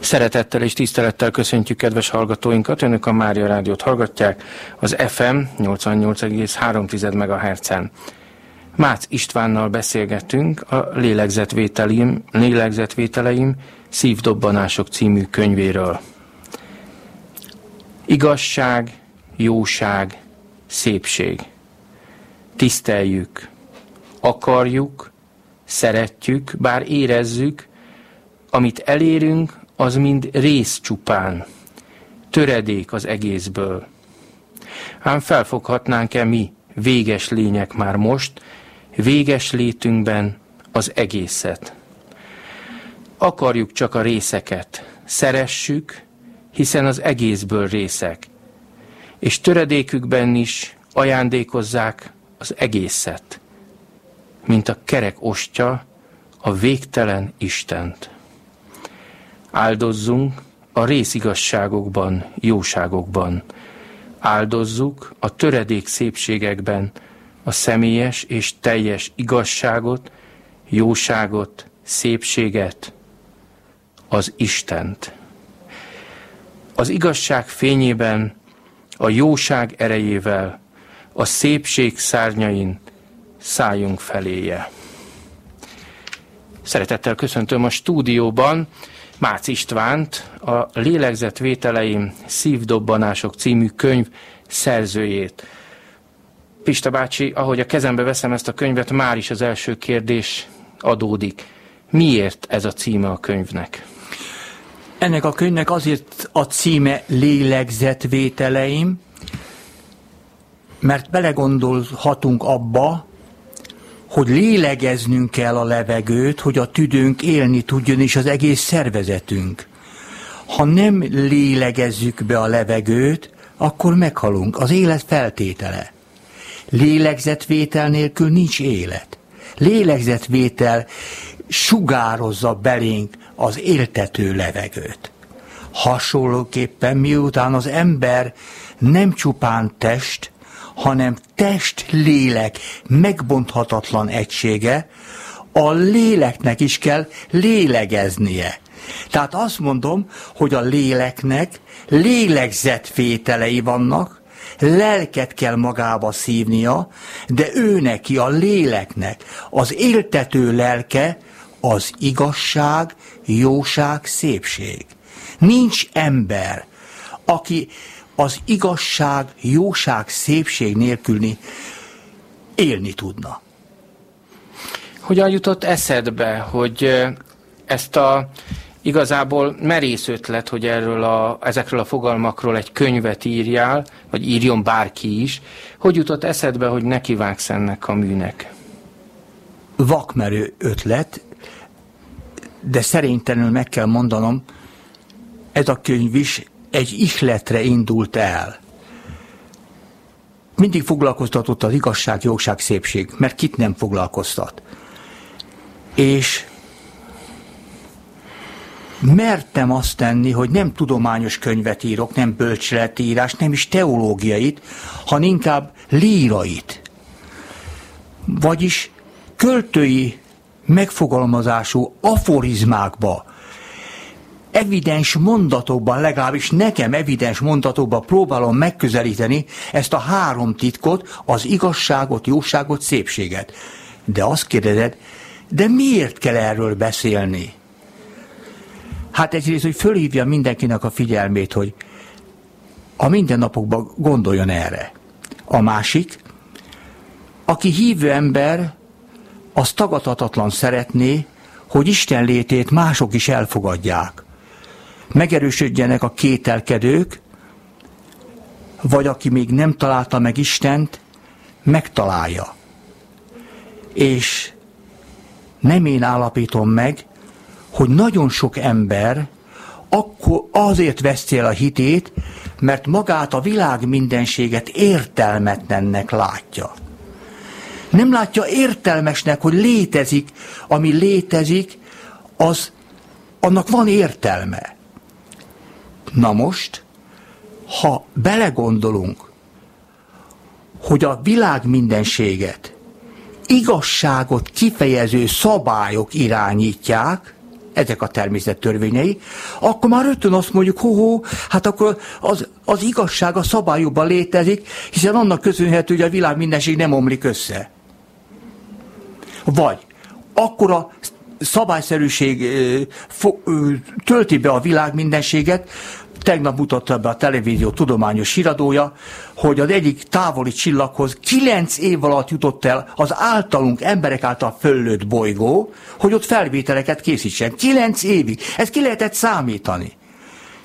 Szeretettel és tisztelettel köszöntjük kedves hallgatóinkat. Önök a Mária Rádiót hallgatják az FM 88,3 MHz-en. Mácz Istvánnal beszélgetünk a lélegzetvételim, lélegzetvételeim szívdobbanások című könyvéről. Igazság, jóság, szépség. Tiszteljük, akarjuk, szeretjük, bár érezzük, amit elérünk, az mind rész csupán, töredék az egészből. Ám felfoghatnánk-e mi, véges lények már most, véges létünkben az egészet. Akarjuk csak a részeket, szeressük, hiszen az egészből részek, és töredékükben is ajándékozzák az egészet, mint a kerek ostya a végtelen Istent. Áldozzunk a részigasságokban, jóságokban. Áldozzuk a töredék szépségekben a személyes és teljes igazságot, jóságot, szépséget, az Istent. Az igazság fényében, a jóság erejével, a szépség szárnyain szálljunk feléje. Szeretettel köszöntöm a stúdióban Mácz Istvánt, a Lélegzetvételeim szívdobbanások című könyv szerzőjét. Pista bácsi, ahogy a kezembe veszem ezt a könyvet, már is az első kérdés adódik. Miért ez a címe a könyvnek? Ennek a könyvnek azért a címe Lélegzetvételeim, mert belegondolhatunk abba, hogy lélegeznünk kell a levegőt, hogy a tüdőnk élni tudjon, és az egész szervezetünk. Ha nem lélegezzük be a levegőt, akkor meghalunk. Az élet feltétele. Lélegzetvétel nélkül nincs élet. Lélegzetvétel sugározza belénk az éltető levegőt. Hasonlóképpen miután az ember nem csupán test, hanem test-lélek megbonthatatlan egysége, a léleknek is kell lélegeznie. Tehát azt mondom, hogy a léleknek lélegzetvételei vannak, lelket kell magába szívnia, de ő neki, a léleknek, az éltető lelke az igazság, jóság, szépség. Nincs ember, aki az igazság, jóság, szépség nélküli élni tudna. Hogyan jutott eszedbe, hogy ezt a igazából merész ötlet, hogy erről a, ezekről a fogalmakról egy könyvet írjál, vagy írjon bárki is, hogy jutott eszedbe, hogy nekivágsz ennek a műnek? Vakmerő ötlet, de szerénytelenül meg kell mondanom, ez a könyv is egy ihletre indult el. Mindig foglalkoztatott az igazság, jóság, szépség, mert kit nem foglalkoztat. És mertem azt tenni, hogy nem tudományos könyvet írok, nem bölcseletírás, nem is teológiait, hanem inkább lírait. Vagyis költői megfogalmazású aforizmákba, evidens mondatokban, legalábbis nekem evidens mondatokban próbálom megközelíteni ezt a három titkot, az igazságot, jóságot, szépséget. De azt kérdezed, de miért kell erről beszélni? Hát egyrészt, hogy fölhívja mindenkinek a figyelmét, hogy a mindennapokban gondoljon erre. A másik, aki hívő ember, az tagadhatatlan szeretné, hogy Isten létét mások is elfogadják megerősödjenek a kételkedők, vagy aki még nem találta meg Istent, megtalálja. És nem én állapítom meg, hogy nagyon sok ember akkor azért veszti el a hitét, mert magát a világ mindenséget értelmetlennek látja. Nem látja értelmesnek, hogy létezik, ami létezik, az annak van értelme. Na most, ha belegondolunk, hogy a világ mindenséget igazságot kifejező szabályok irányítják, ezek a természet törvényei, akkor már rögtön azt mondjuk, hó, hát akkor az, az igazság a szabályokban létezik, hiszen annak köszönhető, hogy a világ mindenség nem omlik össze. Vagy akkor a szabályszerűség tölti be a világ mindenséget, tegnap mutatta be a televízió tudományos híradója, hogy az egyik távoli csillaghoz kilenc év alatt jutott el az általunk, emberek által föllőtt bolygó, hogy ott felvételeket készítsen. Kilenc évig. Ezt ki lehetett számítani.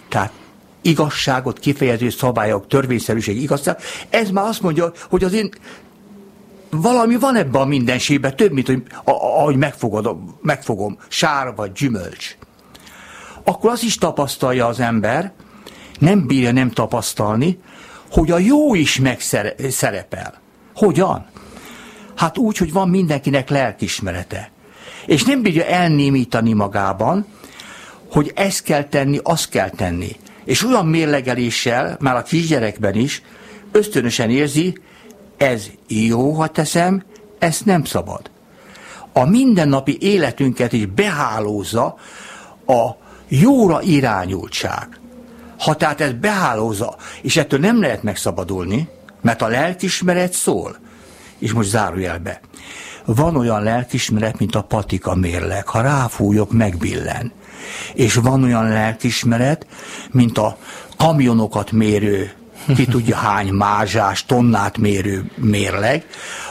Tehát igazságot kifejező szabályok, törvényszerűség, igazság. Ez már azt mondja, hogy az én valami van ebben a mindenségben, több, mint hogy ahogy megfogod, megfogom, sár vagy gyümölcs. Akkor az is tapasztalja az ember, nem bírja nem tapasztalni, hogy a jó is megszerepel. Hogyan? Hát úgy, hogy van mindenkinek lelkismerete. És nem bírja elnémítani magában, hogy ezt kell tenni, azt kell tenni. És olyan mérlegeléssel, már a kisgyerekben is, ösztönösen érzi, ez jó, ha teszem, ezt nem szabad. A mindennapi életünket is behálózza a jóra irányultság. Ha tehát ez behálózza, és ettől nem lehet megszabadulni, mert a lelkismeret szól, és most zárójelbe, van olyan lelkismeret, mint a patika mérleg, ha ráfújok, megbillen. És van olyan lelkismeret, mint a kamionokat mérő, ki tudja hány mázsás, tonnát mérő mérleg,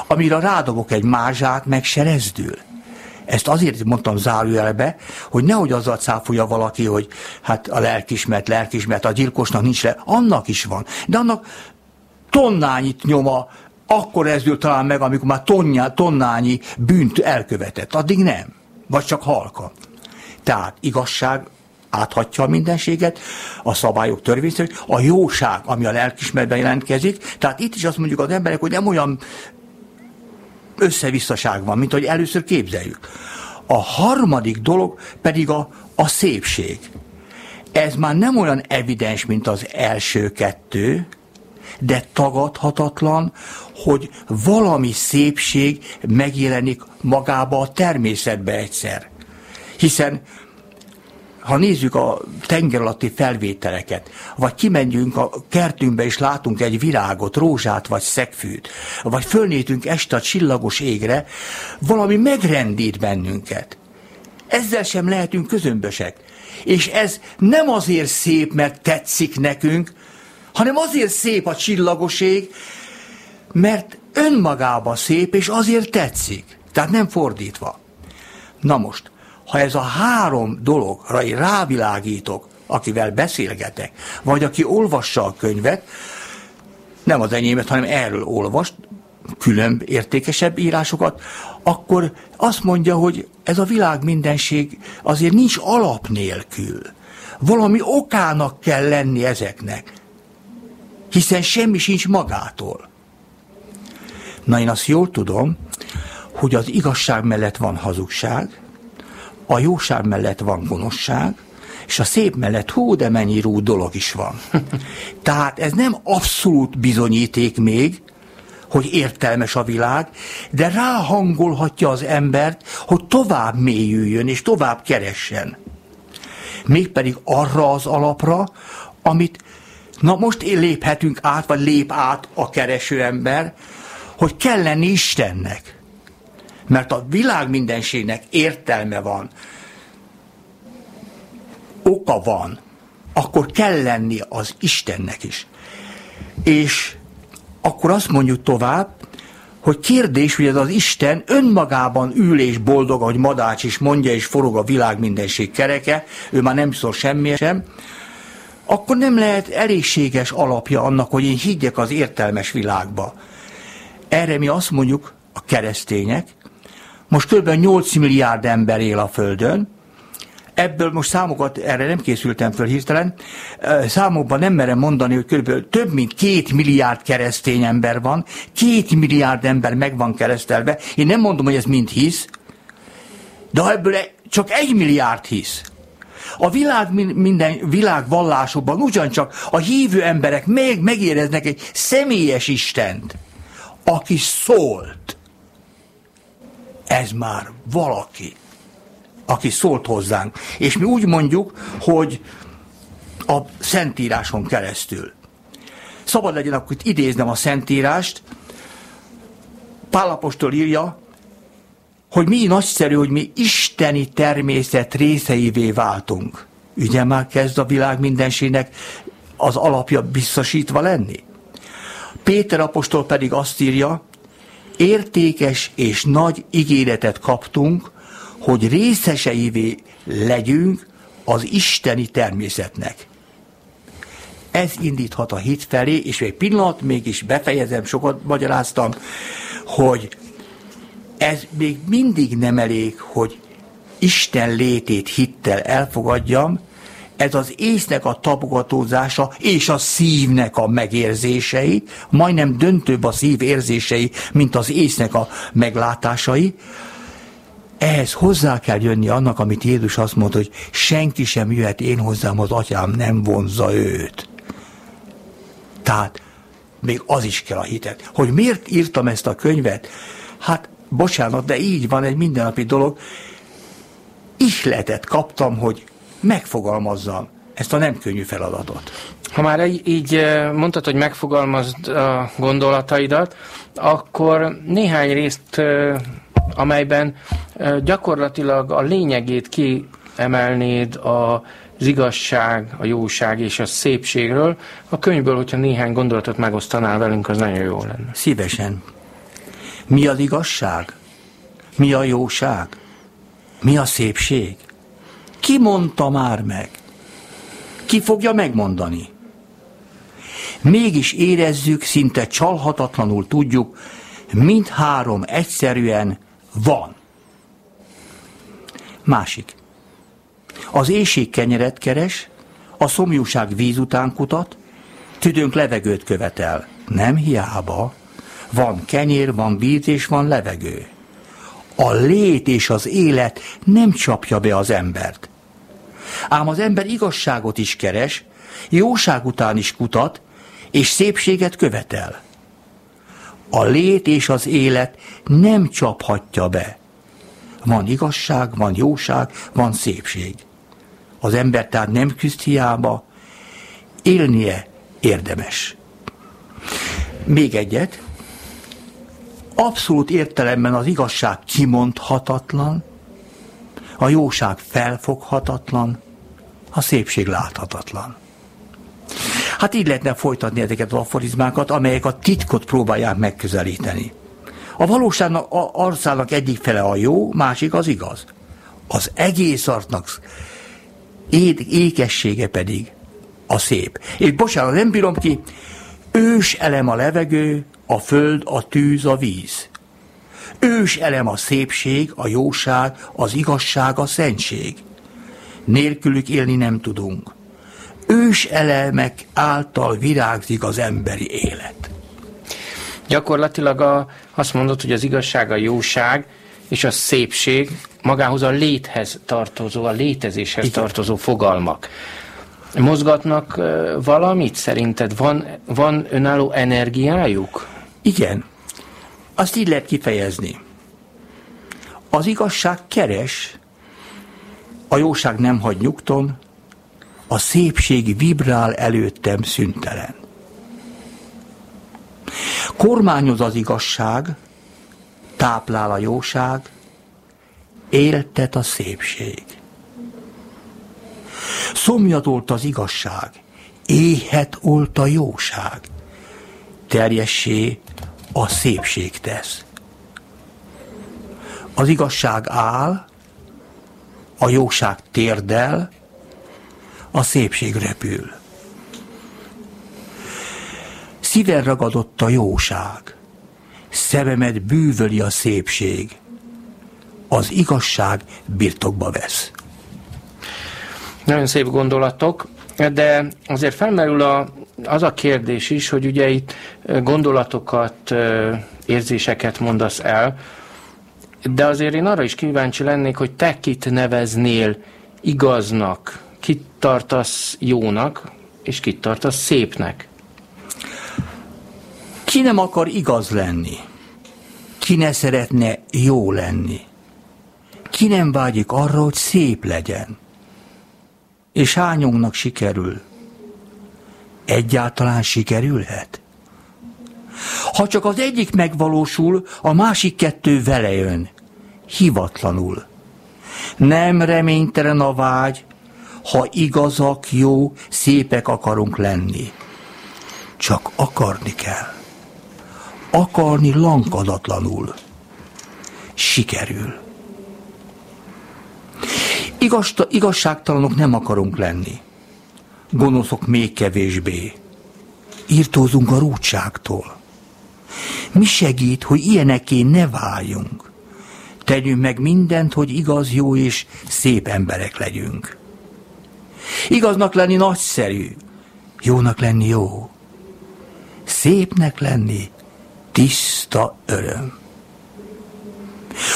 amire rádobok egy mázsát, meg se rezdül. Ezt azért mondtam zárójelbe, hogy nehogy azzal cáfolja valaki, hogy hát a lelkismert, lelkismert, a gyilkosnak nincs le, annak is van. De annak tonnányit nyoma, akkor ezdül talán meg, amikor már tonnyá, tonnányi bűnt elkövetett. Addig nem. Vagy csak halka. Tehát igazság áthatja a mindenséget, a szabályok törvényszerű, a jóság, ami a lelkismerben jelentkezik. Tehát itt is azt mondjuk az emberek, hogy nem olyan összevisszaság van, mint hogy először képzeljük. A harmadik dolog pedig a, a szépség. Ez már nem olyan evidens, mint az első kettő, de tagadhatatlan, hogy valami szépség megjelenik magába a természetbe egyszer. Hiszen ha nézzük a tenger alatti felvételeket, vagy kimenjünk a kertünkbe és látunk egy virágot, rózsát vagy szegfűt, vagy fölnétünk este a csillagos égre, valami megrendít bennünket. Ezzel sem lehetünk közömbösek. És ez nem azért szép, mert tetszik nekünk, hanem azért szép a csillagos ég, mert önmagában szép, és azért tetszik. Tehát nem fordítva. Na most, ha ez a három dologra rávilágítok, akivel beszélgetek, vagy aki olvassa a könyvet, nem az enyémet, hanem erről olvast, külön értékesebb írásokat, akkor azt mondja, hogy ez a világ mindenség azért nincs alap nélkül. Valami okának kell lenni ezeknek, hiszen semmi sincs magától. Na én azt jól tudom, hogy az igazság mellett van hazugság, a jóság mellett van gonoszság, és a szép mellett hú, de mennyi rú dolog is van. Tehát ez nem abszolút bizonyíték még, hogy értelmes a világ, de ráhangolhatja az embert, hogy tovább mélyüljön és tovább keressen. Mégpedig arra az alapra, amit na most léphetünk át, vagy lép át a kereső ember, hogy kell lenni Istennek mert a világ mindenségnek értelme van, oka van, akkor kell lenni az Istennek is. És akkor azt mondjuk tovább, hogy kérdés, hogy ez az Isten önmagában ül és boldog, ahogy Madács is mondja, és forog a világ mindenség kereke, ő már nem szól semmi sem, akkor nem lehet elégséges alapja annak, hogy én higgyek az értelmes világba. Erre mi azt mondjuk, a keresztények, most kb. 8 milliárd ember él a Földön, ebből most számokat, erre nem készültem föl hirtelen, számokban nem merem mondani, hogy kb. több mint két milliárd keresztény ember van, két milliárd ember meg van keresztelve. Én nem mondom, hogy ez mind hisz, de ebből csak egy milliárd hisz, a világ minden világ vallásokban ugyancsak a hívő emberek még megéreznek egy személyes Istent, aki szólt ez már valaki. aki szólt hozzánk. És mi úgy mondjuk, hogy a Szentíráson keresztül. Szabad legyen akkor itt idéznem a Szentírást. Pálapostól írja, hogy mi nagyszerű, hogy mi isteni természet részeivé váltunk. Ugye már kezd a világ mindensének az alapja biztosítva lenni? Péter apostol pedig azt írja, értékes és nagy ígéretet kaptunk, hogy részeseivé legyünk az isteni természetnek. Ez indíthat a hit felé, és egy pillanat, mégis befejezem, sokat magyaráztam, hogy ez még mindig nem elég, hogy Isten létét hittel elfogadjam, ez az észnek a tapogatózása és a szívnek a megérzései, majdnem döntőbb a szív érzései, mint az észnek a meglátásai, ehhez hozzá kell jönni annak, amit Jézus azt mondta, hogy senki sem jöhet én hozzám, az atyám nem vonza őt. Tehát még az is kell a hitet. Hogy miért írtam ezt a könyvet? Hát, bocsánat, de így van egy mindennapi dolog. Ihletet kaptam, hogy megfogalmazzam ezt a nem könnyű feladatot. Ha már így eh, mondtad, hogy megfogalmazd a gondolataidat, akkor néhány részt, eh, amelyben eh, gyakorlatilag a lényegét kiemelnéd a az igazság, a jóság és a szépségről. A könyvből, hogyha néhány gondolatot megosztanál velünk, az nagyon jó lenne. Szívesen. Mi az igazság? Mi a jóság? Mi a szépség? Ki mondta már meg? Ki fogja megmondani? Mégis érezzük, szinte csalhatatlanul tudjuk, mindhárom egyszerűen van. Másik. Az éjség kenyeret keres, a szomjúság víz után kutat, tüdőnk levegőt követel. Nem hiába. Van kenyér, van víz és van levegő. A lét és az élet nem csapja be az embert. Ám az ember igazságot is keres, jóság után is kutat, és szépséget követel. A lét és az élet nem csaphatja be. Van igazság, van jóság, van szépség. Az ember tehát nem küzd hiába, élnie érdemes. Még egyet, abszolút értelemben az igazság kimondhatatlan, a jóság felfoghatatlan, a szépség láthatatlan. Hát így lehetne folytatni ezeket az aforizmákat, amelyek a titkot próbálják megközelíteni. A valóságnak a arcának egyik fele a jó, másik az igaz. Az egész arcnak ékessége pedig a szép. És bocsánat, nem bírom ki, ős elem a levegő, a föld, a tűz, a víz. Ős elem a szépség, a jóság, az igazság, a szentség. Nélkülük élni nem tudunk. Ős elemek által virágzik az emberi élet. Gyakorlatilag a, azt mondod, hogy az igazság, a jóság és a szépség magához a léthez tartozó, a létezéshez Igen. tartozó fogalmak. Mozgatnak valamit szerinted? Van, van önálló energiájuk? Igen. Azt így lehet kifejezni. Az igazság keres, a jóság nem hagy nyugton, a szépség vibrál előttem szüntelen. Kormányoz az igazság, táplál a jóság, éltet a szépség. Szomjat olt az igazság, éhet olt a jóság, terjessé a szépség tesz. Az igazság áll, a jóság térdel, a szépség repül. Szíven ragadott a jóság, szememet bűvöli a szépség, az igazság birtokba vesz. Nagyon szép gondolatok, de azért felmerül a, az a kérdés is, hogy ugye itt gondolatokat, érzéseket mondasz el, de azért én arra is kíváncsi lennék, hogy te kit neveznél igaznak, kit tartasz jónak, és kit tartasz szépnek. Ki nem akar igaz lenni? Ki ne szeretne jó lenni? Ki nem vágyik arra, hogy szép legyen? És hányunknak sikerül? Egyáltalán sikerülhet? Ha csak az egyik megvalósul, a másik kettő vele jön. Hivatlanul. Nem reménytelen a vágy, ha igazak, jó, szépek akarunk lenni. Csak akarni kell. Akarni lankadatlanul. Sikerül. Igazta, igazságtalanok nem akarunk lenni. Gonoszok még kevésbé. Írtózunk a rúdságtól. Mi segít, hogy ilyeneké ne váljunk? Tegyünk meg mindent, hogy igaz, jó és szép emberek legyünk. Igaznak lenni nagyszerű, jónak lenni jó, szépnek lenni tiszta öröm.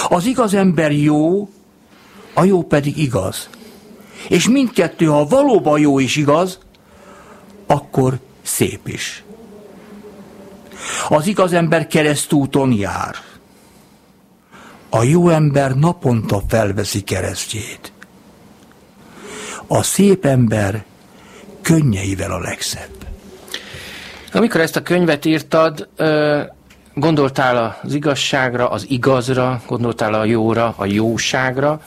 Az igaz ember jó, a jó pedig igaz. És mindkettő, ha valóban jó és igaz, akkor szép is. Az igaz ember keresztúton jár. A jó ember naponta felveszi keresztjét. A szép ember könnyeivel a legszebb. Amikor ezt a könyvet írtad, gondoltál az igazságra, az igazra, gondoltál a jóra, a jóságra,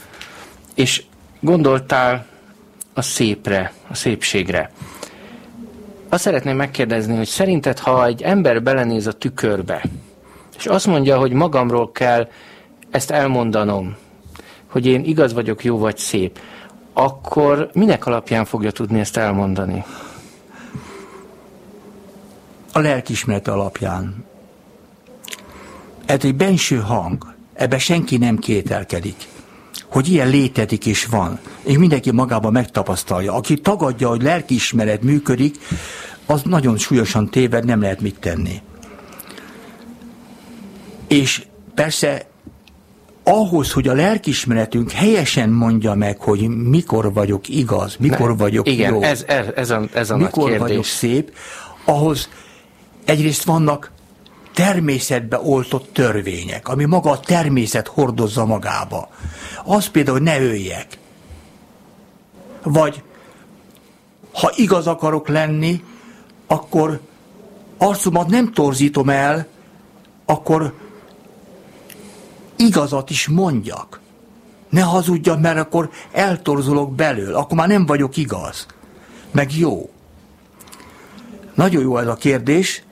és gondoltál a szépre, a szépségre. Azt szeretném megkérdezni, hogy szerinted, ha egy ember belenéz a tükörbe, és azt mondja, hogy magamról kell ezt elmondanom, hogy én igaz vagyok, jó vagy szép, akkor minek alapján fogja tudni ezt elmondani? A lelkismeret alapján. Ez egy benső hang, ebbe senki nem kételkedik hogy ilyen létezik és van, és mindenki magában megtapasztalja. Aki tagadja, hogy lelkiismeret működik, az nagyon súlyosan téved, nem lehet mit tenni. És persze ahhoz, hogy a lelkismeretünk helyesen mondja meg, hogy mikor vagyok igaz, mikor ne, vagyok igen, jó, ez, ez, ez a, ez a mikor vagyok szép, ahhoz egyrészt vannak természetbe oltott törvények, ami maga a természet hordozza magába. Az például, hogy ne öljek. Vagy ha igaz akarok lenni, akkor arcomat nem torzítom el, akkor igazat is mondjak. Ne hazudjak, mert akkor eltorzulok belül, akkor már nem vagyok igaz. Meg jó. Nagyon jó ez a kérdés.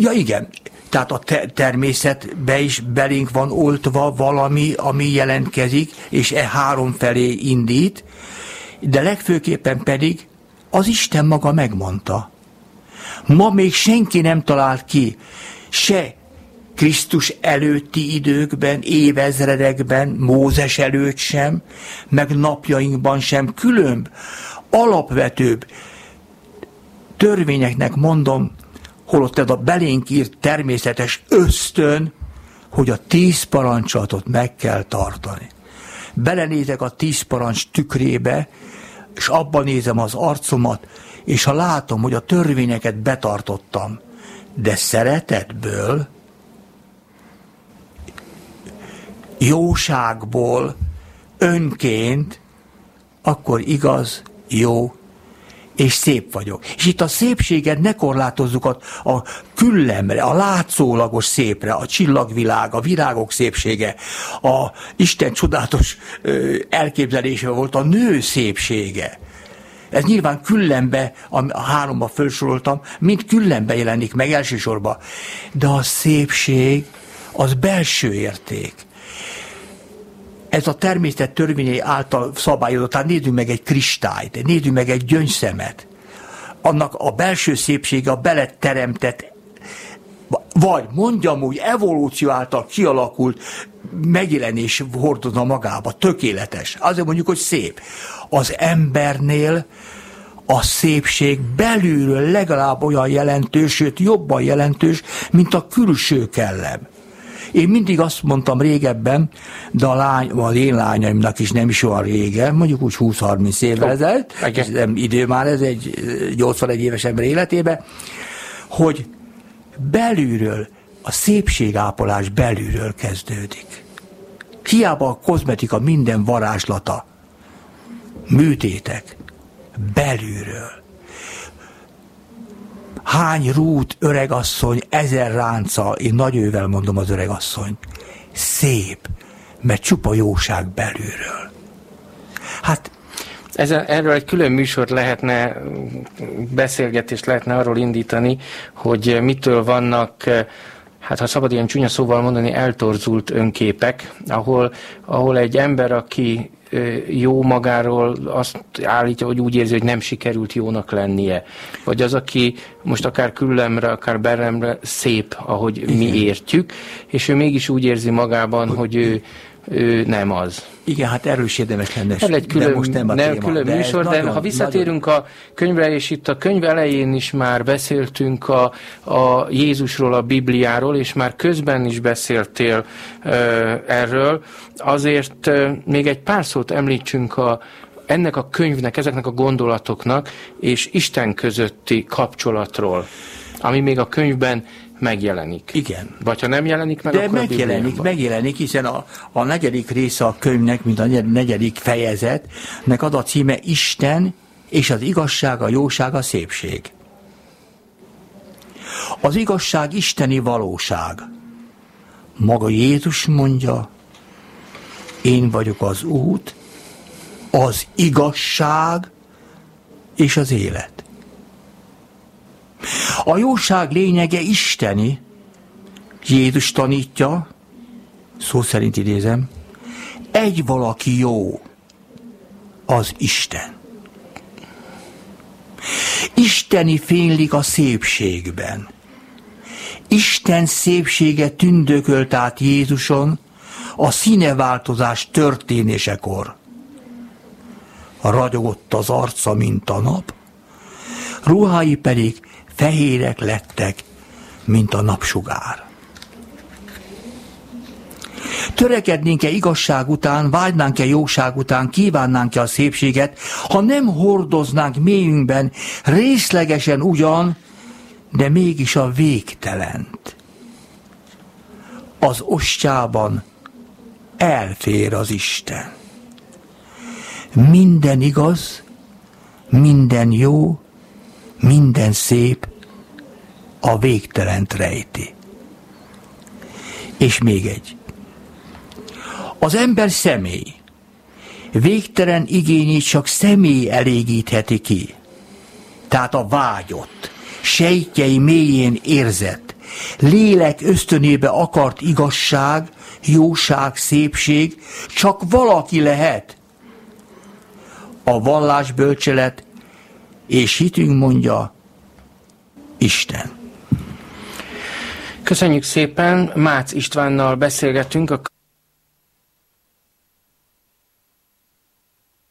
Ja igen, tehát a te- természetbe is belénk van oltva valami, ami jelentkezik, és e három felé indít, de legfőképpen pedig az Isten maga megmondta. Ma még senki nem talált ki, se Krisztus előtti időkben, évezredekben, Mózes előtt sem, meg napjainkban sem különb, alapvetőbb törvényeknek mondom, holott ez a belénk írt természetes ösztön, hogy a tíz parancsolatot meg kell tartani. Belenézek a tíz parancs tükrébe, és abban nézem az arcomat, és ha látom, hogy a törvényeket betartottam, de szeretetből, jóságból, önként, akkor igaz, jó és szép vagyok. És itt a szépséget ne korlátozzuk a, a küllemre, a látszólagos szépre, a csillagvilág, a virágok szépsége, a Isten csodálatos ö, elképzelése volt a nő szépsége. Ez nyilván küllembe, a háromba felsoroltam, mind küllembe jelenik meg elsősorban. De a szépség az belső érték ez a természet törvényei által szabályozott. Tehát nézzük meg egy kristályt, nézzük meg egy gyöngyszemet. Annak a belső szépsége a beleteremtett vagy mondjam úgy, evolúció által kialakult megjelenés hordozza magába, tökéletes. Azért mondjuk, hogy szép. Az embernél a szépség belülről legalább olyan jelentős, sőt jobban jelentős, mint a külső kellem. Én mindig azt mondtam régebben, de a lány, az én lányaimnak is nem is olyan régen, mondjuk úgy 20-30 évvel ezelőtt, ez nem idő már ez egy 81 éves ember életébe, hogy belülről a szépségápolás belülről kezdődik. Hiába a kozmetika minden varázslata, műtétek, belülről. Hány rút öregasszony, ezer ránca, én nagy ővel mondom az öregasszony, szép, mert csupa jóság belülről. Hát ezen, erről egy külön műsort lehetne, beszélgetést lehetne arról indítani, hogy mitől vannak hát ha szabad ilyen csúnya szóval mondani, eltorzult önképek, ahol, ahol egy ember, aki jó magáról azt állítja, hogy úgy érzi, hogy nem sikerült jónak lennie. Vagy az, aki most akár küllemre, akár beremre szép, ahogy Igen. mi értjük, és ő mégis úgy érzi magában, hogy, hogy ő ő nem az. Igen, hát erős érdemes lenne. Ez egy külön, de most nem a nem, téma, külön de műsor, de nagyon, ha visszatérünk nagyon... a könyvre, és itt a könyv elején is már beszéltünk a, a Jézusról, a Bibliáról, és már közben is beszéltél uh, erről, azért uh, még egy pár szót említsünk a, ennek a könyvnek, ezeknek a gondolatoknak és Isten közötti kapcsolatról, ami még a könyvben megjelenik. Igen. Vagy ha nem jelenik meg, De akkor megjelenik, megjelenik, hiszen a, a negyedik része a könyvnek, mint a negyedik fejezetnek ad a címe Isten és az igazság, a jóság, a szépség. Az igazság isteni valóság. Maga Jézus mondja, én vagyok az út, az igazság és az élet. A jóság lényege isteni. Jézus tanítja, szó szerint idézem, egy valaki jó, az Isten. Isteni fénylik a szépségben. Isten szépsége tündökölt át Jézuson a színeváltozás történésekor. Ragyogott az arca, mint a nap, ruhái pedig fehérek lettek, mint a napsugár. Törekednénk-e igazság után, vágynánk-e jóság után, kívánnánk-e a szépséget, ha nem hordoznánk mélyünkben, részlegesen ugyan, de mégis a végtelent. Az ostjában elfér az Isten. Minden igaz, minden jó, minden szép a végtelent rejti. És még egy. Az ember személy. Végtelen igényét csak személy elégítheti ki. Tehát a vágyott, sejtjei mélyén érzett, lélek ösztönébe akart igazság, jóság, szépség, csak valaki lehet. A vallás bölcselet és hitünk mondja Isten. Köszönjük szépen, Mácz Istvánnal beszélgetünk a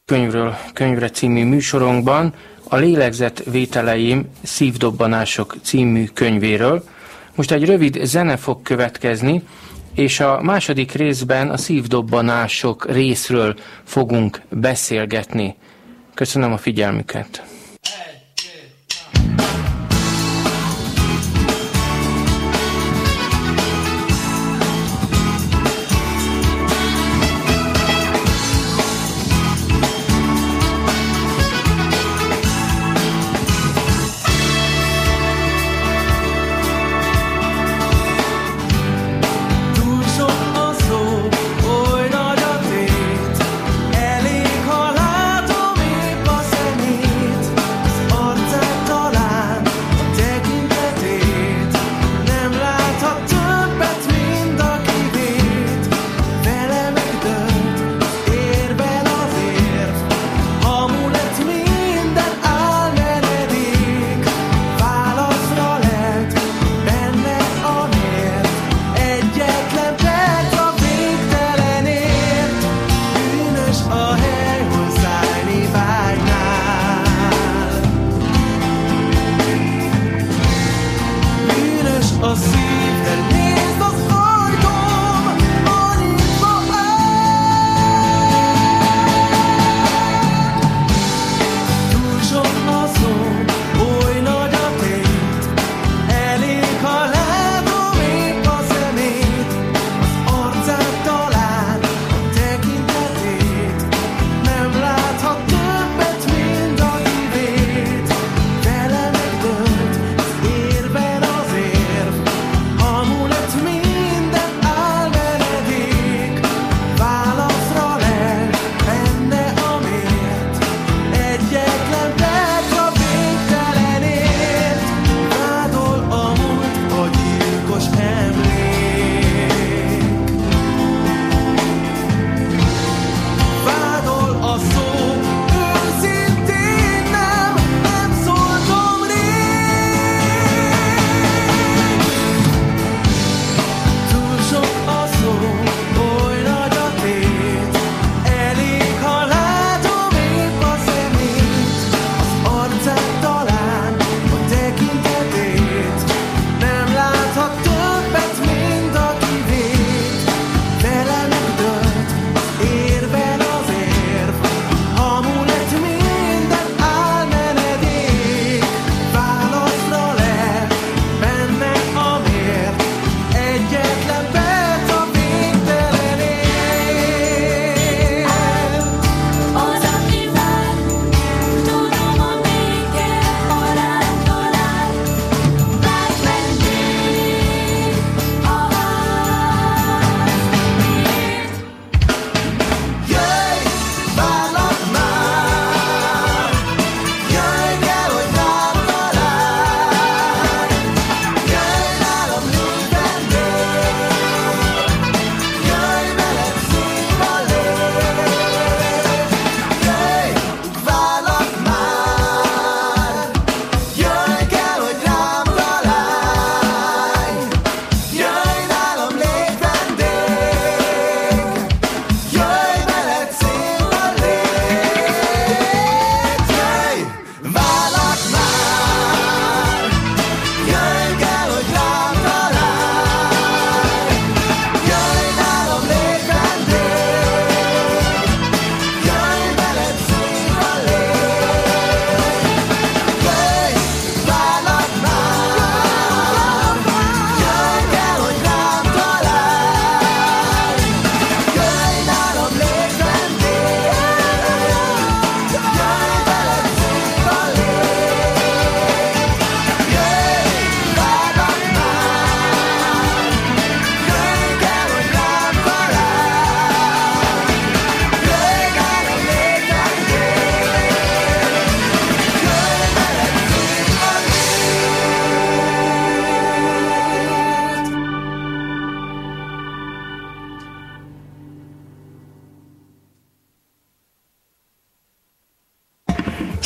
könyvről, könyvre című műsorunkban a Lélegzet vételeim szívdobbanások című könyvéről. Most egy rövid zene fog következni, és a második részben a szívdobbanások részről fogunk beszélgetni. Köszönöm a figyelmüket!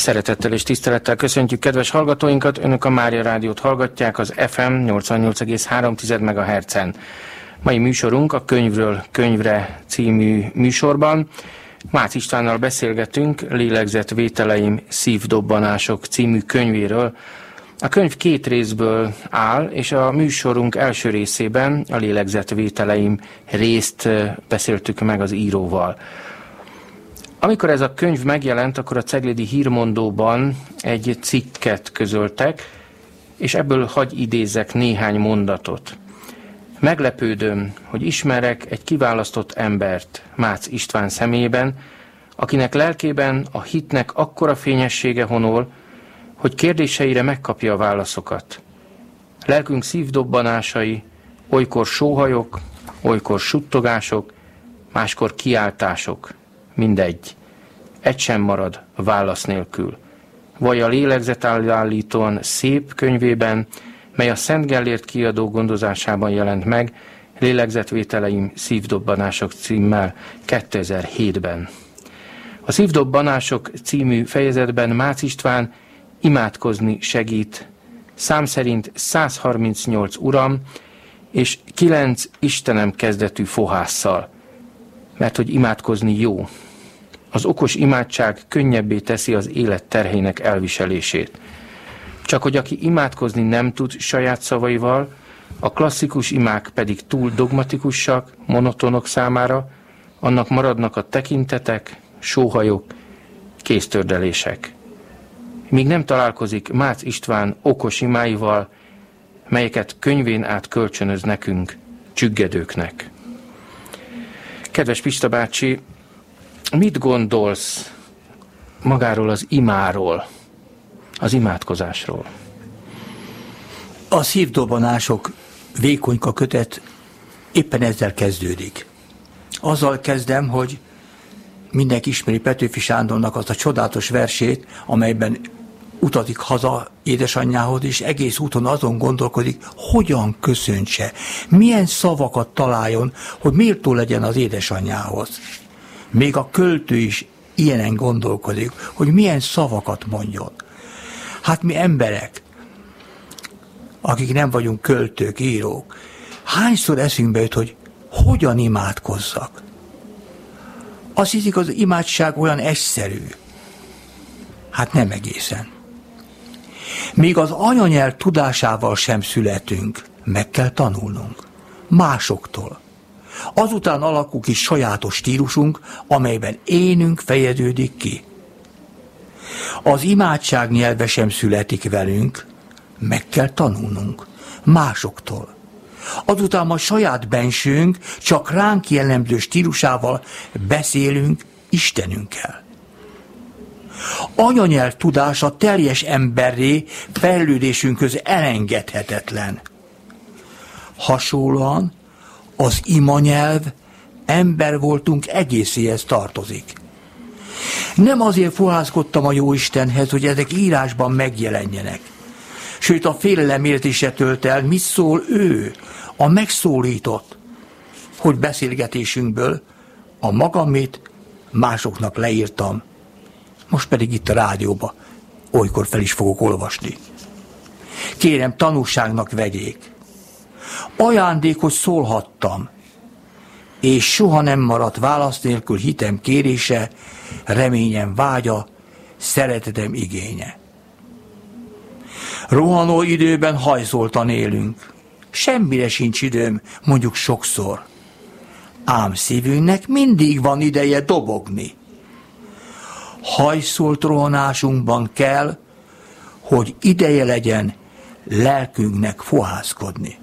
Szeretettel és tisztelettel köszöntjük kedves hallgatóinkat. Önök a Mária Rádiót hallgatják az FM 88,3 MHz-en. Mai műsorunk a Könyvről könyvre című műsorban. Mácz Istvánnal beszélgetünk Lélegzetvételeim szívdobbanások című könyvéről. A könyv két részből áll, és a műsorunk első részében a lélegzetvételeim részt beszéltük meg az íróval. Amikor ez a könyv megjelent, akkor a Ceglédi Hírmondóban egy cikket közöltek, és ebből hagy idézek néhány mondatot. Meglepődöm, hogy ismerek egy kiválasztott embert Mácz István szemében, akinek lelkében a hitnek akkora fényessége honol, hogy kérdéseire megkapja a válaszokat. Lelkünk szívdobbanásai, olykor sóhajok, olykor suttogások, máskor kiáltások, mindegy. Egy sem marad válasz nélkül. Vagy a lélegzetállítóan szép könyvében, mely a Szent Gellért kiadó gondozásában jelent meg, Lélegzetvételeim szívdobbanások címmel 2007-ben. A szívdobbanások című fejezetben Mácz István imádkozni segít. Szám szerint 138 uram és 9 Istenem kezdetű fohásszal. Mert hogy imádkozni jó. Az okos imádság könnyebbé teszi az élet terhének elviselését. Csak hogy aki imádkozni nem tud saját szavaival, a klasszikus imák pedig túl dogmatikusak, monotonok számára, annak maradnak a tekintetek, sóhajok, kéztördelések. Míg nem találkozik Mácz István okos imáival, melyeket könyvén át kölcsönöz nekünk, csüggedőknek. Kedves Pista bácsi, mit gondolsz magáról az imáról, az imádkozásról? A szívdobanások vékonyka kötet éppen ezzel kezdődik. Azzal kezdem, hogy mindenki ismeri Petőfi Sándornak azt a csodálatos versét, amelyben utazik haza édesanyjához, és egész úton azon gondolkodik, hogyan köszöntse, milyen szavakat találjon, hogy méltó legyen az édesanyjához. Még a költő is ilyenen gondolkodik, hogy milyen szavakat mondjon. Hát mi emberek, akik nem vagyunk költők, írók, hányszor eszünkbe jut, hogy hogyan imádkozzak? Azt hiszik, az imádság olyan egyszerű. Hát nem egészen. Még az anyanyelv tudásával sem születünk, meg kell tanulnunk. Másoktól. Azután alakul ki sajátos stílusunk, amelyben énünk fejeződik ki. Az imádság nyelve sem születik velünk, meg kell tanulnunk. Másoktól. Azután a saját bensőnk csak ránk jellemző stílusával beszélünk Istenünkkel. Anyanyelv tudása teljes emberré fejlődésünkhöz elengedhetetlen. Hasonlóan az imanyelv ember voltunk egészéhez tartozik. Nem azért fohászkodtam a Jóistenhez, hogy ezek írásban megjelenjenek. Sőt, a félelem értése tölt el, mit szól ő, a megszólított, hogy beszélgetésünkből a magamét másoknak leírtam, most pedig itt a rádióba olykor fel is fogok olvasni. Kérem, tanúságnak vegyék. Ajándékot szólhattam, és soha nem maradt válasz nélkül hitem kérése, reményem vágya, szeretetem igénye. Rohanó időben hajzoltan élünk. Semmire sincs időm, mondjuk sokszor. Ám szívünknek mindig van ideje dobogni. Hajszolt rohanásunkban kell, hogy ideje legyen lelkünknek fohászkodni.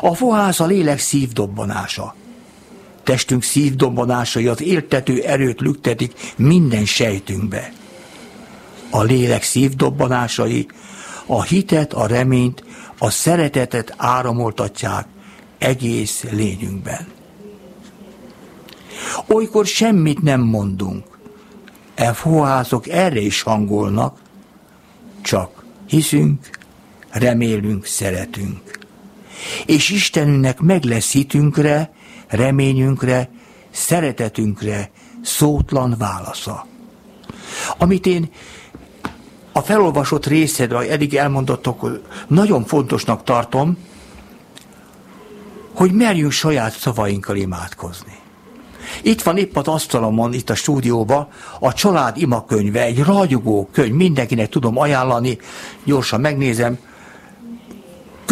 A fohász a lélek szívdobbanása. Testünk szívdobbanásai az éltető erőt lüktetik minden sejtünkbe. A lélek szívdobbanásai a hitet, a reményt, a szeretetet áramoltatják egész lényünkben. Olykor semmit nem mondunk. E fohászok erre is hangolnak, csak hiszünk, remélünk, szeretünk. És Istenünknek meg lesz hitünkre, reményünkre, szeretetünkre szótlan válasza. Amit én a felolvasott részed, vagy eddig elmondottok, nagyon fontosnak tartom, hogy merjünk saját szavainkkal imádkozni. Itt van épp az asztalomon, itt a stúdióban a család imakönyve, egy ragyogó könyv, mindenkinek tudom ajánlani, gyorsan megnézem,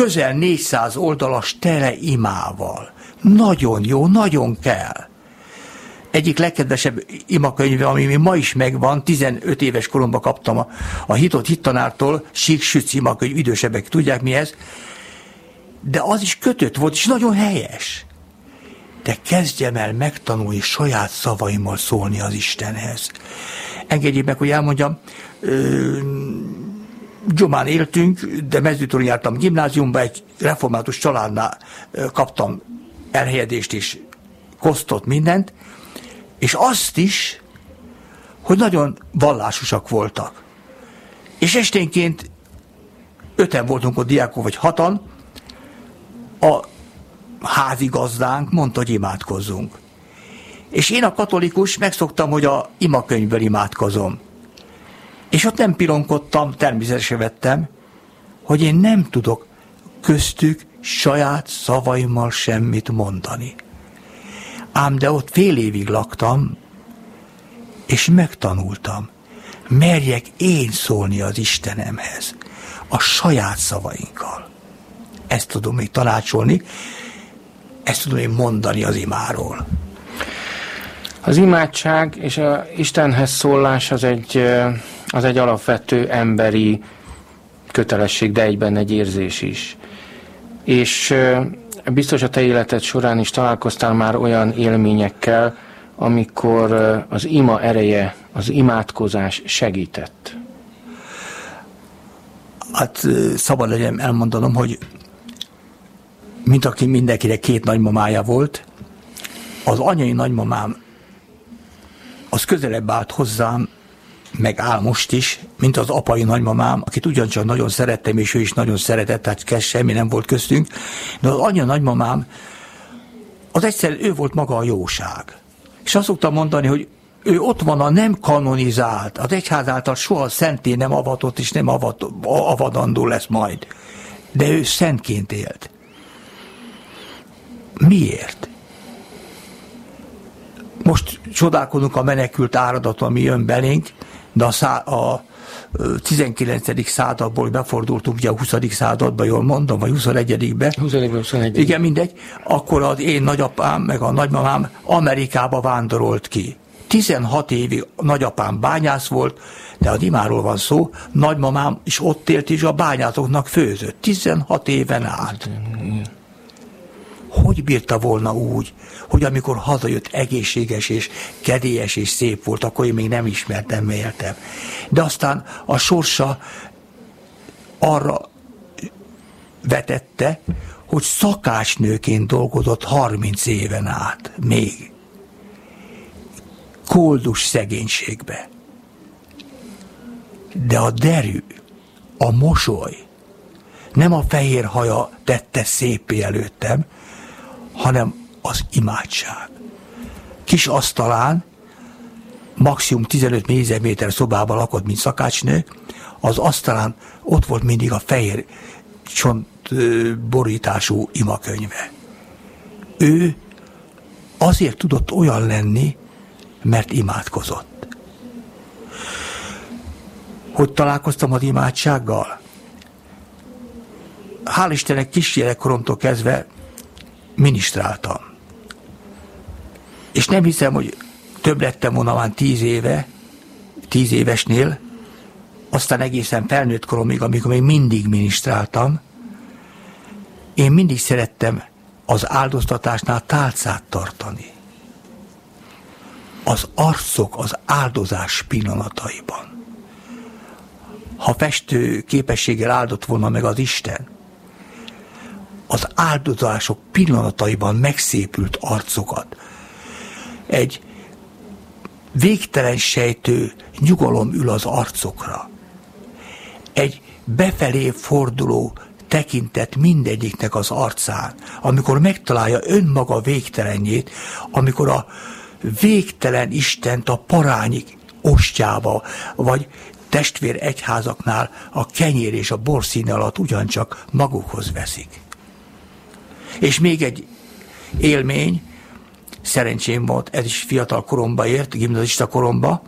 közel 400 oldalas tele imával. Nagyon jó, nagyon kell. Egyik legkedvesebb imakönyve, ami még ma is megvan, 15 éves koromban kaptam a, a hitott hittanártól, Sík Sütz imakönyv, idősebbek tudják mi ez, de az is kötött volt, és nagyon helyes. De kezdjem el megtanulni saját szavaimmal szólni az Istenhez. Engedjék meg, hogy elmondjam, Gyomán éltünk, de mezőtől jártam gimnáziumba, egy református családnál kaptam elhelyedést és kosztot mindent, és azt is, hogy nagyon vallásosak voltak. És esténként öten voltunk ott diákok, vagy hatan, a házigazdánk mondta, hogy imádkozzunk. És én a katolikus megszoktam, hogy a imakönyvből imádkozom. És ott nem pironkodtam, természetesen vettem, hogy én nem tudok köztük saját szavaimmal semmit mondani. Ám de ott fél évig laktam, és megtanultam. Merjek én szólni az Istenemhez, a saját szavainkkal. Ezt tudom még tanácsolni, ezt tudom én mondani az imáról. Az imádság és a Istenhez szólás az egy, az egy alapvető emberi kötelesség, de egyben egy érzés is. És biztos a te életed során is találkoztál már olyan élményekkel, amikor az ima ereje, az imádkozás segített. Hát szabad legyen elmondanom, hogy mint aki mindenkinek két nagymamája volt, az anyai nagymamám az közelebb állt hozzám, meg áll most is, mint az apai nagymamám, akit ugyancsak nagyon szerettem, és ő is nagyon szeretett, tehát semmi nem volt köztünk, de az anya nagymamám, az egyszer ő volt maga a jóság. És azt szoktam mondani, hogy ő ott van a nem kanonizált, az egyház által soha szenté nem avatott, és nem avat, avadandó lesz majd. De ő szentként élt. Miért? Most csodálkozunk a menekült áradat, ami jön belénk, de a, szá, a 19. századból befordultunk ugye a 20. századba, jól mondom, vagy 21-be. 21 21 Igen, mindegy. Akkor az én nagyapám, meg a nagymamám Amerikába vándorolt ki. 16 évig nagyapám bányász volt, de a Dimáról van szó, nagymamám is ott élt, és a bányászoknak főzött. 16 éven át. Igen hogy bírta volna úgy, hogy amikor hazajött egészséges és kedélyes és szép volt, akkor én még nem ismertem, méltem. De aztán a sorsa arra vetette, hogy szakácsnőként dolgozott 30 éven át, még. Koldus szegénységbe. De a derű, a mosoly, nem a fehér haja tette szépé előttem, hanem az imádság. Kis asztalán, maximum 15 négyzetméter szobában lakott, mint szakácsnő, az asztalán ott volt mindig a fehér csontborítású imakönyve. Ő azért tudott olyan lenni, mert imádkozott. Hogy találkoztam az imádsággal? Hál' Istennek kis gyerekkoromtól kezdve minisztráltam. És nem hiszem, hogy több lettem volna már tíz éve, tíz évesnél, aztán egészen felnőtt koromig, amikor még mindig minisztráltam, én mindig szerettem az áldoztatásnál tálcát tartani. Az arcok az áldozás pillanataiban. Ha festő képességgel áldott volna meg az Isten, az áldozások pillanataiban megszépült arcokat. Egy végtelen sejtő nyugalom ül az arcokra. Egy befelé forduló tekintet mindegyiknek az arcán, amikor megtalálja önmaga végtelenjét, amikor a végtelen Istent a parányig ostjába, vagy testvér egyházaknál a kenyér és a borszín alatt ugyancsak magukhoz veszik. És még egy élmény, szerencsém volt, ez is fiatal koromba ért, gimnazista koromba,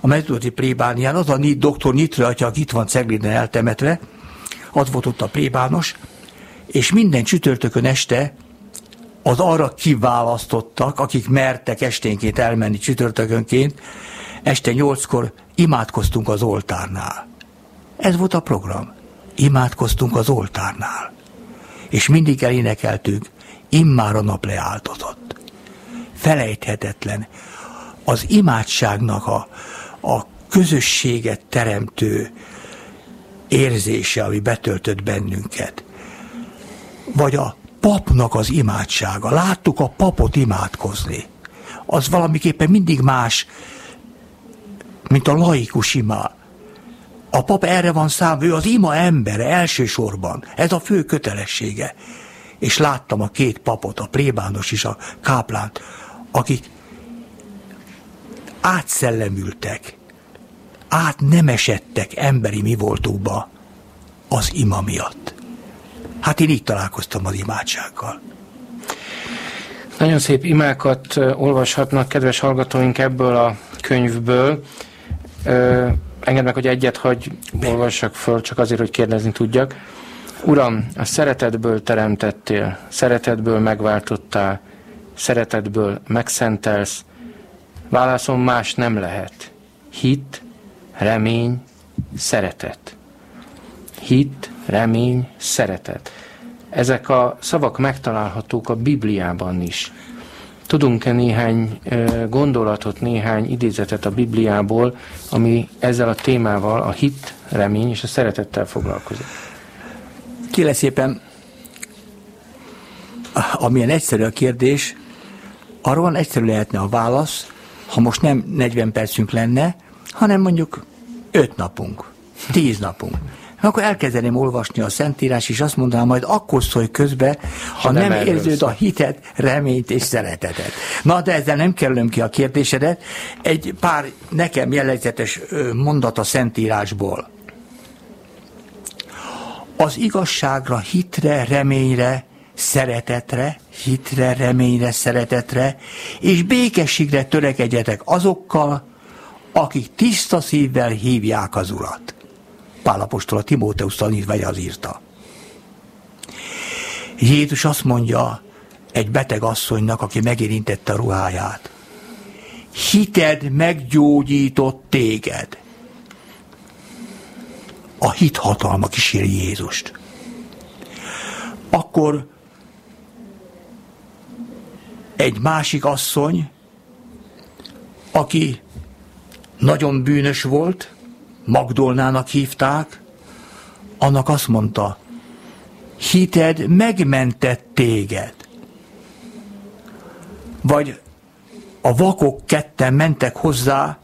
a metodoti plébánián az a doktor Nitre atya, aki itt van Cegliden eltemetve, az volt ott a plébános, és minden csütörtökön este az arra kiválasztottak, akik mertek esténként elmenni csütörtökönként, este nyolckor imádkoztunk az oltárnál. Ez volt a program. Imádkoztunk az oltárnál. És mindig elénekeltünk, immár a nap leáltozott. Felejthetetlen. Az imádságnak a, a közösséget teremtő érzése, ami betöltött bennünket. Vagy a papnak az imádsága. Láttuk a papot imádkozni. Az valamiképpen mindig más, mint a laikus imá. A pap erre van számva, ő az ima embere elsősorban. Ez a fő kötelessége. És láttam a két papot, a plébános és a káplánt, akik átszellemültek, át nem esettek emberi mi voltukba az ima miatt. Hát én így találkoztam az imádsággal. Nagyon szép imákat olvashatnak kedves hallgatóink ebből a könyvből. Engedd meg, hogy egyet hagy olvassak föl, csak azért, hogy kérdezni tudjak. Uram, a szeretetből teremtettél, szeretetből megváltottál, szeretetből megszentelsz. Válaszom más nem lehet. Hit, remény, szeretet. Hit, remény, szeretet. Ezek a szavak megtalálhatók a Bibliában is. Tudunk-e néhány gondolatot, néhány idézetet a Bibliából, ami ezzel a témával, a hit, remény és a szeretettel foglalkozik? Kile szépen, amilyen egyszerű a kérdés, arról egyszerű lehetne a válasz, ha most nem 40 percünk lenne, hanem mondjuk 5 napunk, 10 napunk akkor elkezdeném olvasni a Szentírás, és azt mondanám, majd akkor szólj közbe, ha, ha nem, nem érződ a hitet, reményt és szeretetet. Na, de ezzel nem kerülöm ki a kérdésedet. Egy pár nekem jellegzetes mondat a Szentírásból. Az igazságra, hitre, reményre, szeretetre, hitre, reményre, szeretetre, és békességre törekedjetek azokkal, akik tiszta szívvel hívják az Urat. Pálapostól a Timóteusz tanítványa az írta. Jézus azt mondja egy beteg asszonynak, aki megérintette a ruháját. Hited meggyógyított téged. A hit hatalma kíséri Jézust. Akkor egy másik asszony, aki nagyon bűnös volt, Magdolnának hívták, annak azt mondta, hited megmentett téged. Vagy a vakok ketten mentek hozzá,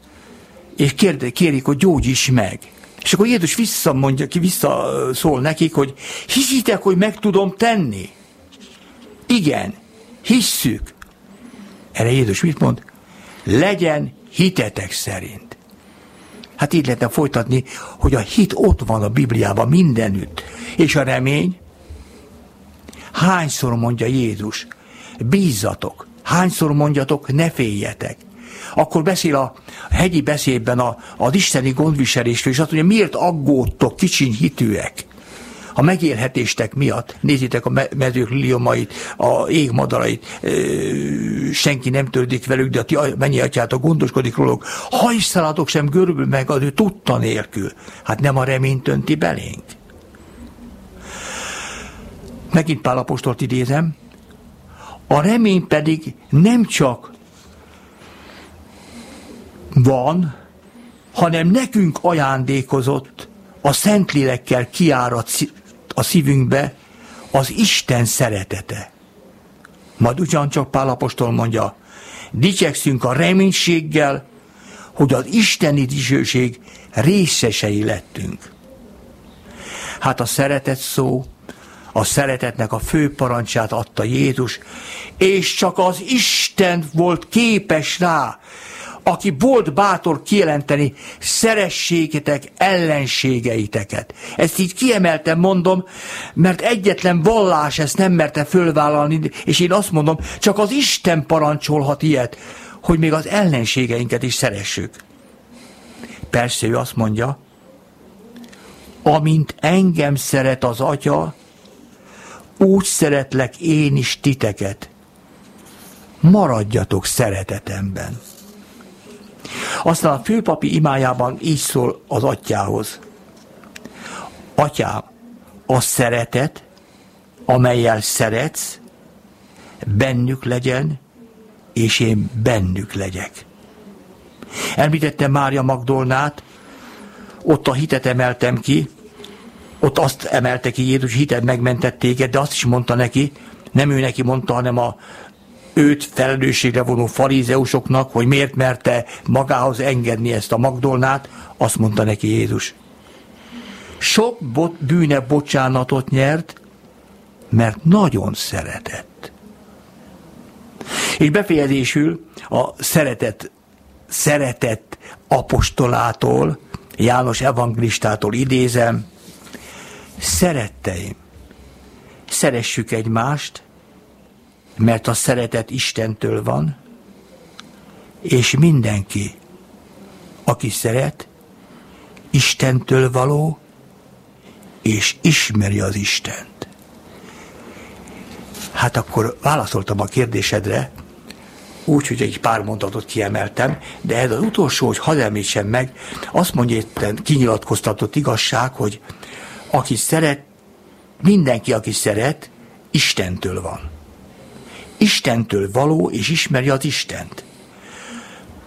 és kérde, kérik, hogy gyógyíts meg. És akkor Jézus visszamondja, ki visszaszól nekik, hogy hiszitek, hogy meg tudom tenni? Igen, hisszük. Erre Jézus mit mond? Legyen hitetek szerint. Hát így lehetne folytatni, hogy a hit ott van a Bibliában mindenütt. És a remény? Hányszor mondja Jézus, bízzatok, hányszor mondjatok, ne féljetek. Akkor beszél a hegyi beszédben a, az isteni gondviselésről, és azt mondja, miért aggódtok kicsiny hitűek? A megélhetéstek miatt, nézzétek a mezők liomait, a égmadarait, senki nem tördik velük, de a ti mennyi atyátok gondoskodik róluk. Ha is szaladok sem görbül meg az ő tudta nélkül. Hát nem a reményt önti belénk. Megint Pálapostolt idézem. A remény pedig nem csak van, hanem nekünk ajándékozott a Szentlélekkel kiárat a szívünkbe az Isten szeretete. Majd ugyancsak Pálapostól mondja, dicsekszünk a reménységgel, hogy az isteni dicsőség részesei lettünk. Hát a szeretet szó, a szeretetnek a fő parancsát adta Jézus, és csak az Isten volt képes rá, aki volt bátor kijelenteni, szerességetek ellenségeiteket. Ezt így kiemeltem mondom, mert egyetlen vallás ezt nem merte fölvállalni, és én azt mondom, csak az Isten parancsolhat ilyet, hogy még az ellenségeinket is szeressük. Persze ő azt mondja, amint engem szeret az atya, úgy szeretlek én is titeket. Maradjatok szeretetemben. Aztán a főpapi imájában így szól az atyához. Atyám, a szeretet, amelyel szeretsz, bennük legyen, és én bennük legyek. Említettem Mária Magdolnát, ott a hitet emeltem ki, ott azt emelte ki Jézus, hited megmentett téged, de azt is mondta neki, nem ő neki mondta, hanem a őt felelősségre vonó farizeusoknak, hogy miért merte magához engedni ezt a Magdolnát, azt mondta neki Jézus. Sok bot, bűne bocsánatot nyert, mert nagyon szeretett. És befejezésül a szeretet, szeretett apostolától, János evangelistától idézem, szeretteim, szeressük egymást, mert a szeretet Istentől van, és mindenki, aki szeret, Istentől való, és ismeri az Istent. Hát akkor válaszoltam a kérdésedre, úgy, hogy egy pár mondatot kiemeltem, de ez az utolsó, hogy hadd említsem meg, azt mondja itt kinyilatkoztatott igazság, hogy aki szeret, mindenki, aki szeret, Istentől van. Istentől való, és ismeri az Istent.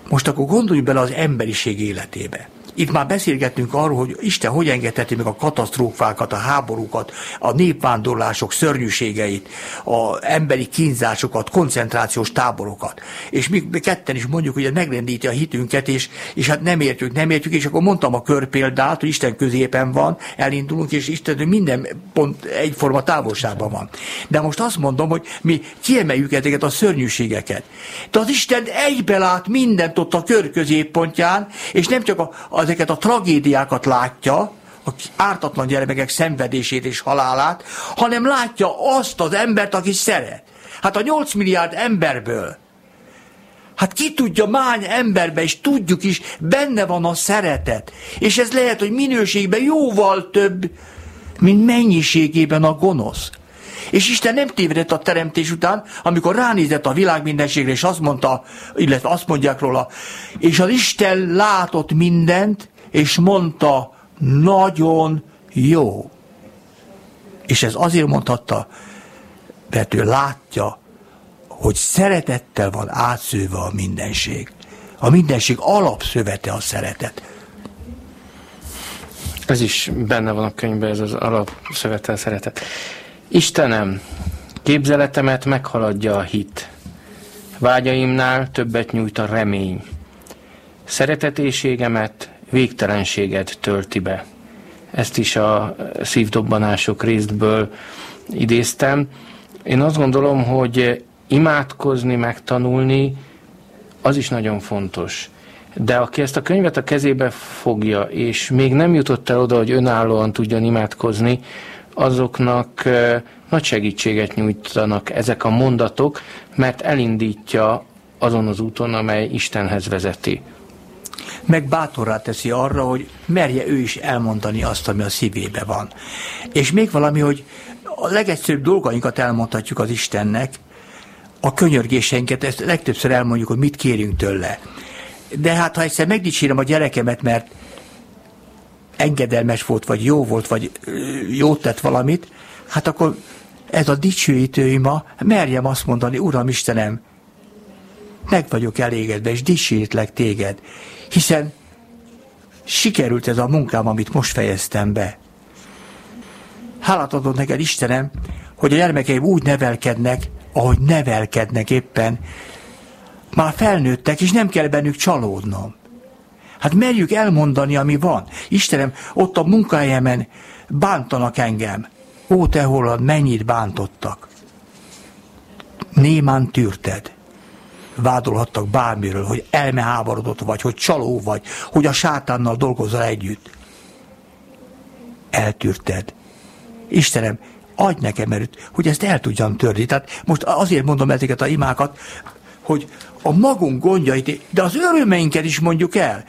Most akkor gondoljunk bele az emberiség életébe. Itt már beszélgettünk arról, hogy Isten hogy engedheti meg a katasztrófákat, a háborúkat, a népvándorlások szörnyűségeit, a emberi kínzásokat, koncentrációs táborokat. És mi ketten is mondjuk, hogy ez megrendíti a hitünket, és, és hát nem értjük, nem értjük, és akkor mondtam a körpéldát, hogy Isten középen van, elindulunk, és Isten minden pont egyforma távolságban van. De most azt mondom, hogy mi kiemeljük ezeket a szörnyűségeket. De az Isten egybe lát mindent ott a kör középpontján, és nem csak a, a ezeket a tragédiákat látja, a ártatlan gyermekek szenvedését és halálát, hanem látja azt az embert, aki szeret. Hát a 8 milliárd emberből, hát ki tudja mány emberbe, és tudjuk is, benne van a szeretet. És ez lehet, hogy minőségben jóval több, mint mennyiségében a gonosz. És Isten nem tévedett a teremtés után, amikor ránézett a világ mindenségre, és azt mondta, illetve azt mondják róla, és az Isten látott mindent, és mondta, nagyon jó. És ez azért mondhatta, mert ő látja, hogy szeretettel van átszőve a mindenség. A mindenség alapszövete a szeretet. Ez is benne van a könyvben, ez az alapszövete a szeretet. Istenem, képzeletemet meghaladja a hit. Vágyaimnál többet nyújt a remény. Szeretetéségemet végtelenséget tölti be. Ezt is a szívdobbanások részből idéztem. Én azt gondolom, hogy imádkozni, megtanulni, az is nagyon fontos. De aki ezt a könyvet a kezébe fogja, és még nem jutott el oda, hogy önállóan tudjon imádkozni, azoknak nagy segítséget nyújtanak ezek a mondatok, mert elindítja azon az úton, amely Istenhez vezeti. Meg bátorrá teszi arra, hogy merje ő is elmondani azt, ami a szívébe van. És még valami, hogy a legegyszerűbb dolgainkat elmondhatjuk az Istennek, a könyörgéseinket, ezt legtöbbször elmondjuk, hogy mit kérünk tőle. De hát ha egyszer megdicsérem a gyerekemet, mert engedelmes volt, vagy jó volt, vagy jót tett valamit, hát akkor ez a dicsőítő ima, merjem azt mondani, Uram Istenem, meg vagyok elégedve, és dicsőítlek téged, hiszen sikerült ez a munkám, amit most fejeztem be. Hálát adod neked, Istenem, hogy a gyermekeim úgy nevelkednek, ahogy nevelkednek éppen. Már felnőttek, és nem kell bennük csalódnom. Hát merjük elmondani, ami van. Istenem, ott a munkahelyemen bántanak engem. Ó, te holod, mennyit bántottak. Némán tűrted. vádolhattak bármiről, hogy elmeháborodott vagy, hogy csaló vagy, hogy a sátánnal dolgozol együtt. Eltűrted. Istenem, adj nekem erőt, hogy ezt el tudjam törni. Tehát most azért mondom ezeket a imákat, hogy a magunk gondjait, de az örömeinket is mondjuk el.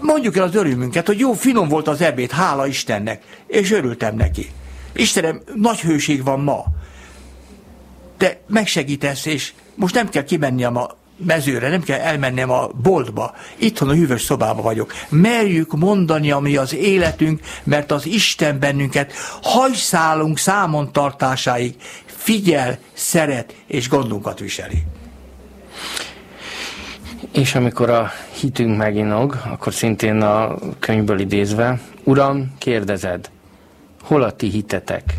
Mondjuk el az örömünket, hogy jó, finom volt az ebéd, hála Istennek, és örültem neki. Istenem, nagy hőség van ma. De megsegítesz, és most nem kell kimennem a mezőre, nem kell elmennem a boltba. Itthon a hűvös szobába vagyok. Merjük mondani, ami az életünk, mert az Isten bennünket hajszálunk számon tartásáig figyel, szeret és gondunkat viseli. És amikor a hitünk meginog, akkor szintén a könyvből idézve, Uram, kérdezed, hol a ti hitetek?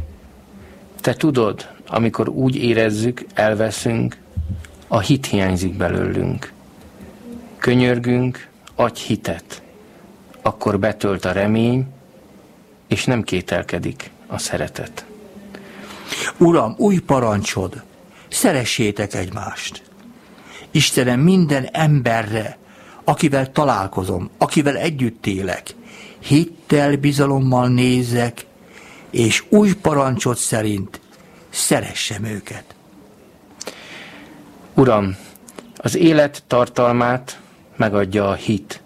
Te tudod, amikor úgy érezzük, elveszünk, a hit hiányzik belőlünk. Könyörgünk, adj hitet. Akkor betölt a remény, és nem kételkedik a szeretet. Uram, új parancsod, szeressétek egymást. Istenem, minden emberre, akivel találkozom, akivel együtt élek, hittel, bizalommal nézek, és új parancsot szerint szeressem őket. Uram, az élet tartalmát megadja a hit.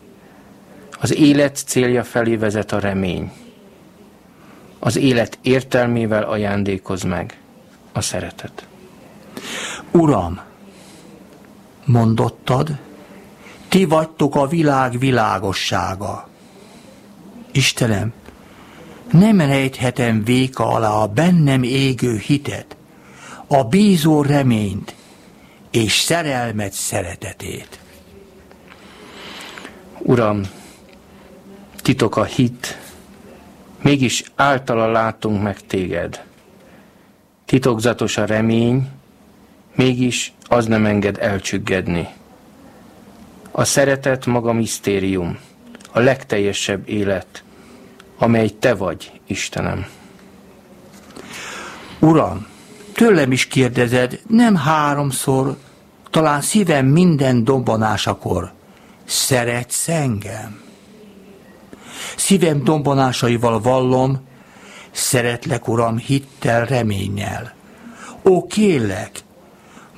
Az élet célja felé vezet a remény. Az élet értelmével ajándékoz meg a szeretet. Uram, mondottad, ti vagytok a világ világossága. Istenem, nem rejthetem véka alá a bennem égő hitet, a bízó reményt és szerelmet szeretetét. Uram, titok a hit, mégis általa látunk meg téged. Titokzatos a remény, mégis az nem enged elcsüggedni. A szeretet maga misztérium, a legteljesebb élet, amely te vagy, Istenem. Uram, tőlem is kérdezed, nem háromszor, talán szívem minden dombanásakor. Szeretsz engem? Szívem dombanásaival vallom, szeretlek, Uram, hittel, reménnyel. Ó, kérlek,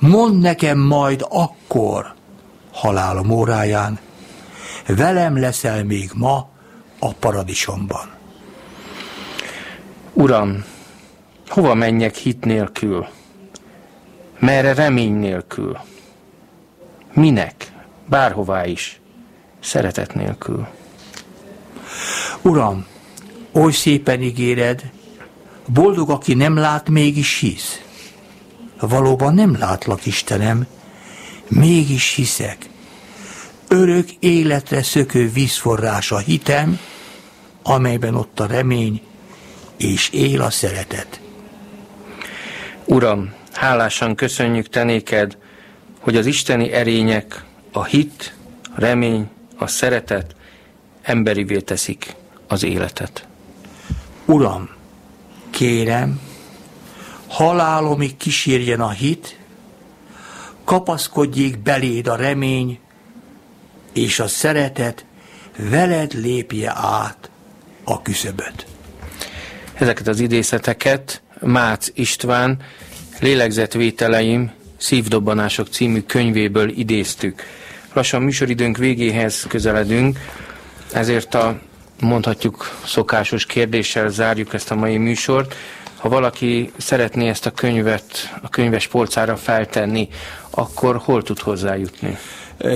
mondd nekem majd akkor, halálom óráján, velem leszel még ma a paradicsomban. Uram, hova menjek hit nélkül? Merre remény nélkül? Minek? Bárhová is. Szeretet nélkül. Uram, oly szépen ígéred, boldog, aki nem lát, mégis hisz. Valóban nem látlak, Istenem, mégis hiszek. Örök életre szökő vízforrás a hitem, amelyben ott a remény, és él a szeretet. Uram, hálásan köszönjük te néked, hogy az isteni erények, a hit, a remény, a szeretet emberivé teszik az életet. Uram, kérem, halálomig kísérjen a hit, kapaszkodjék beléd a remény, és a szeretet veled lépje át a küszöböt. Ezeket az idészeteket Mácz István lélegzetvételeim Szívdobbanások című könyvéből idéztük. Lassan műsoridőnk végéhez közeledünk, ezért a mondhatjuk szokásos kérdéssel zárjuk ezt a mai műsort. Ha valaki szeretné ezt a könyvet a könyves polcára feltenni, akkor hol tud hozzájutni?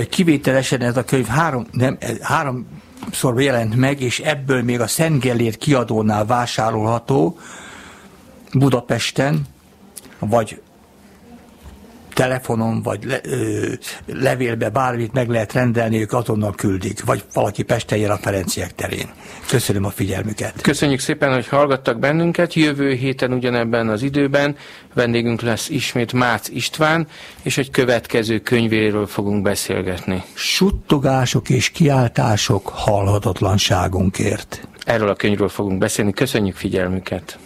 Kivételesen ez a könyv három, nem, háromszor jelent meg, és ebből még a Szent Gellért kiadónál vásárolható Budapesten, vagy telefonon, vagy le, ö, levélbe bármit meg lehet rendelni, ők azonnal küldik, vagy valaki Pesten a Ferenciek terén. Köszönöm a figyelmüket. Köszönjük szépen, hogy hallgattak bennünket. Jövő héten ugyanebben az időben vendégünk lesz ismét Mácz István, és egy következő könyvéről fogunk beszélgetni. Suttogások és kiáltások halhatatlanságunkért. Erről a könyvről fogunk beszélni. Köszönjük figyelmüket!